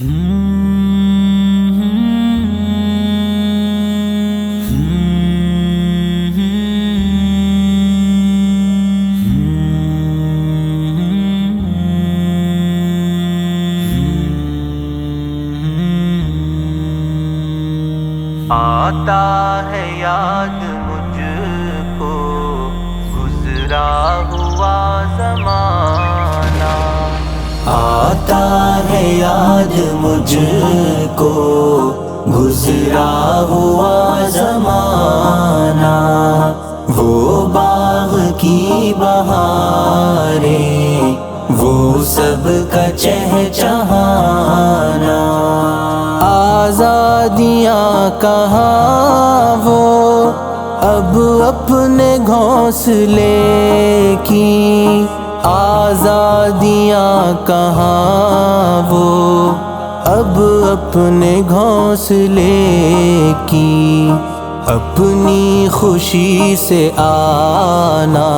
آتا ہے یاد مجھ کو گزرا ہوا زمانہ آتا ہے یاد مجھ کو گزرا ہوا زمانہ، وہ باغ کی بہاریں وہ سب کا چہ چہانا آزادیاں کہاں وہ اب اپنے گھونسلے کی آزادیاں کہاں وہ اب اپنے گھونسلے کی اپنی خوشی سے آنا،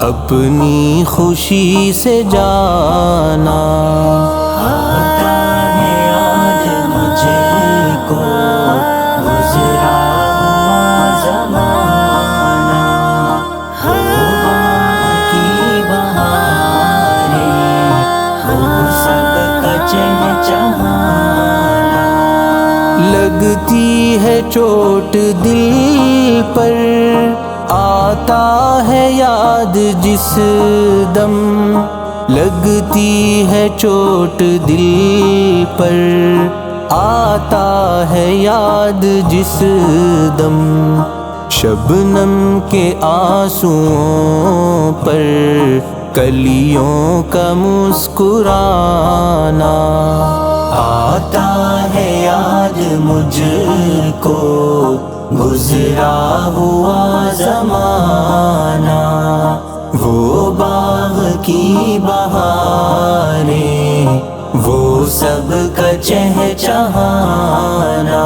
اپنی خوشی سے جانا۔ آتا ہے یاد مجھے کو۔ لگتی ہے چوٹ دل پر۔ آتا ہے یاد جس دم۔ لگتی ہے چوٹ دل پر۔ آتا ہے یاد جس دم۔ شبنم کے آنسوؤں پر۔ کلیوں کا مسکرانا۔ آتا ہے یاد مجھ کو گزرا ہوا زمانہ، وہ باغ کی بہاریں وہ سب کا چہ چہانا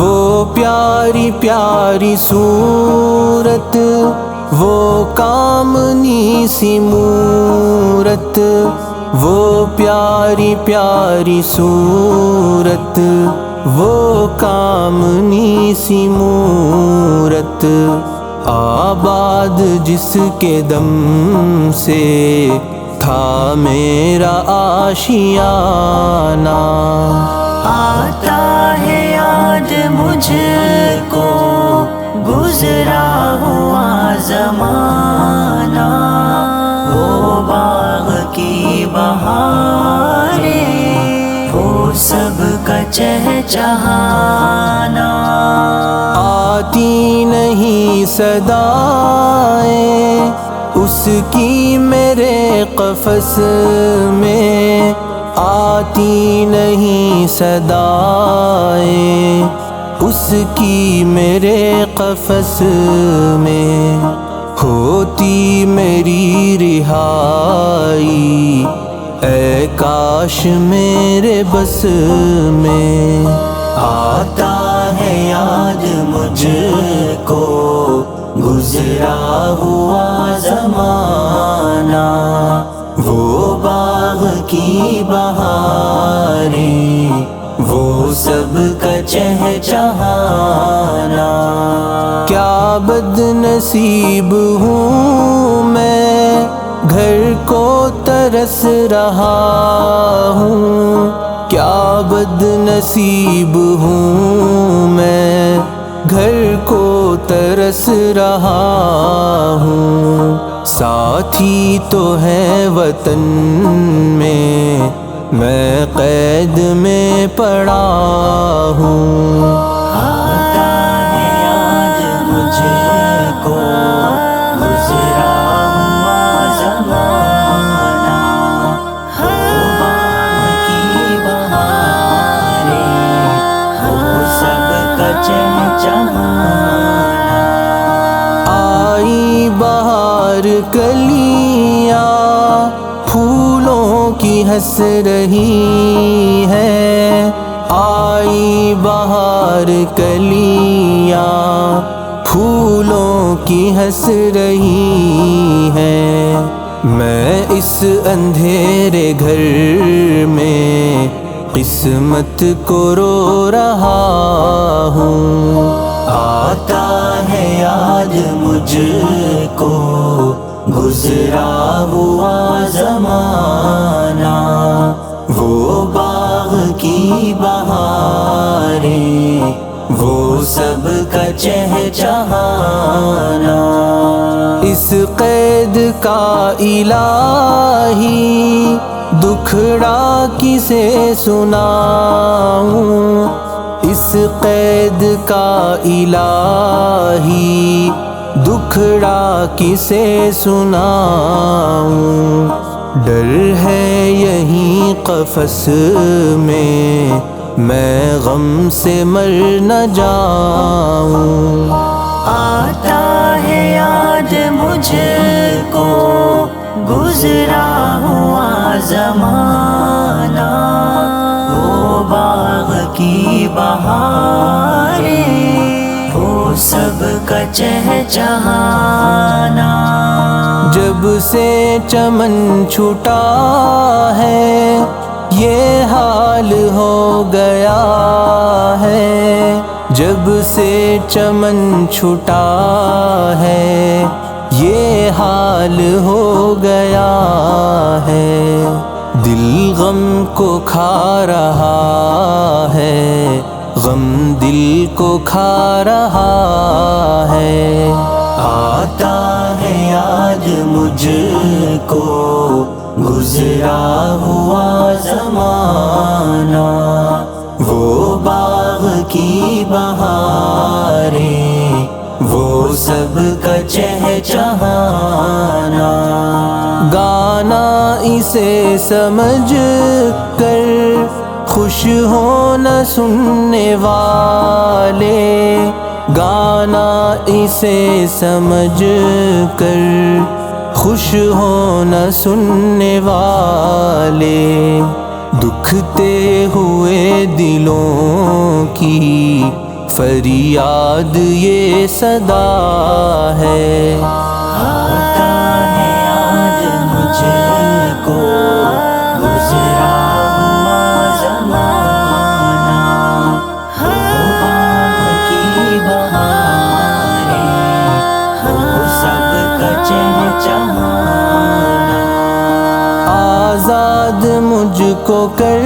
وہ پیاری پیاری صورت، وہ کامنی سی مورت۔ وہ پیاری پیاری صورت، وہ کامنی سی مورت، آباد جس کے دم سے تھا میرا آشیانہ۔ کا چہچہانا۔ آتی نہیں صدائیں اس کی میرے قفس میں آتی نہیں صدائیں اس کی میرے قفس میں ہوتی میری رہائی۔ اے کاش میرے بس میں آتا ہے یاد مجھ کو گزرا ہوا زمانہ، وہ باغ کی بہاریں، وہ سب کا چہچہانا۔ کیا بد نصیب ہوں ترس رہا ہوں، کیا بد نصیب ہوں میں؟ گھر کو ترس رہا ہوں۔ ساتھی تو ہے وطن میں میں قید میں پڑا ہوں۔ آتا ہے یاد مجھے کلیاں پھولوں کی ہنس رہی ہے آئی بہار کلیاں پھولوں کی ہنس رہی ہے میں اس اندھیرے گھر میں قسمت کو رو رہا ہوں۔ آتا ہے یاد مجھ کو۔ گزرا ہوا زمانہ۔ وہ باغ کی بہاریں، وہ سب کا چہ چہانا اس قید کا الہی دکھڑا کسے سناؤں؟ اس قید کا الہی دکھڑا کسے سناؤں؟ ڈر ہے یہیں قفس میں میں غم سے مر نہ جاؤں۔ آتا ہے یاد مجھ کو، گزرا ہوا زمانہ۔ وہ باغ کی بہاریں چہ جب سے چمن چھٹا ہے، یہ حال ہو گیا ہے۔ جب سے چمن چھٹا ہے، یہ حال ہو گیا ہے۔ دل غم کو کھا رہا ہے۔ غم دل کو کھا رہا ہے۔ آتا ہے یاد مجھ کو، گزرا ہوا زمانہ۔ وہ باغ کی بہاریں، وہ سب کا چہ چہانا گانا اسے سمجھ کر خوش ہونا سننے والے، گانا اسے سمجھ کر خوش ہونا سننے والے۔ دکھتے ہوئے دلوں کی فریاد یہ صدا ہے۔ آتا ہے یاد مجھ کو۔ مجھ کو کر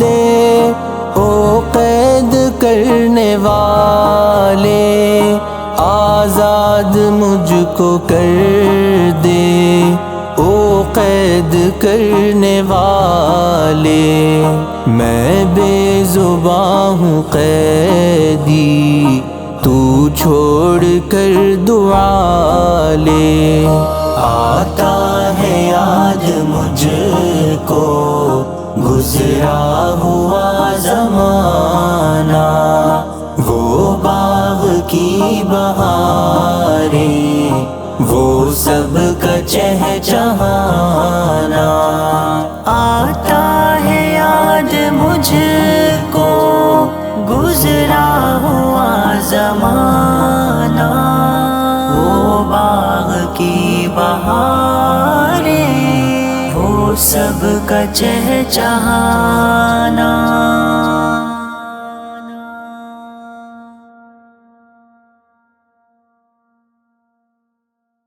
دے او قید کرنے والے، آزاد مجھ کو کر دے او قید کرنے والے۔ میں بے زباں ہوں قیدی، تو چھوڑ کر دعا لے۔ گزرا ہوا زمانہ۔ وہ باغ کی بہاریں، وہ سب کا چہ چہانا آتا ہے یاد مجھ کو گزرا ہوا زمانہ۔ وہ باغ کی بہاریں وہ سب کا چہچہانا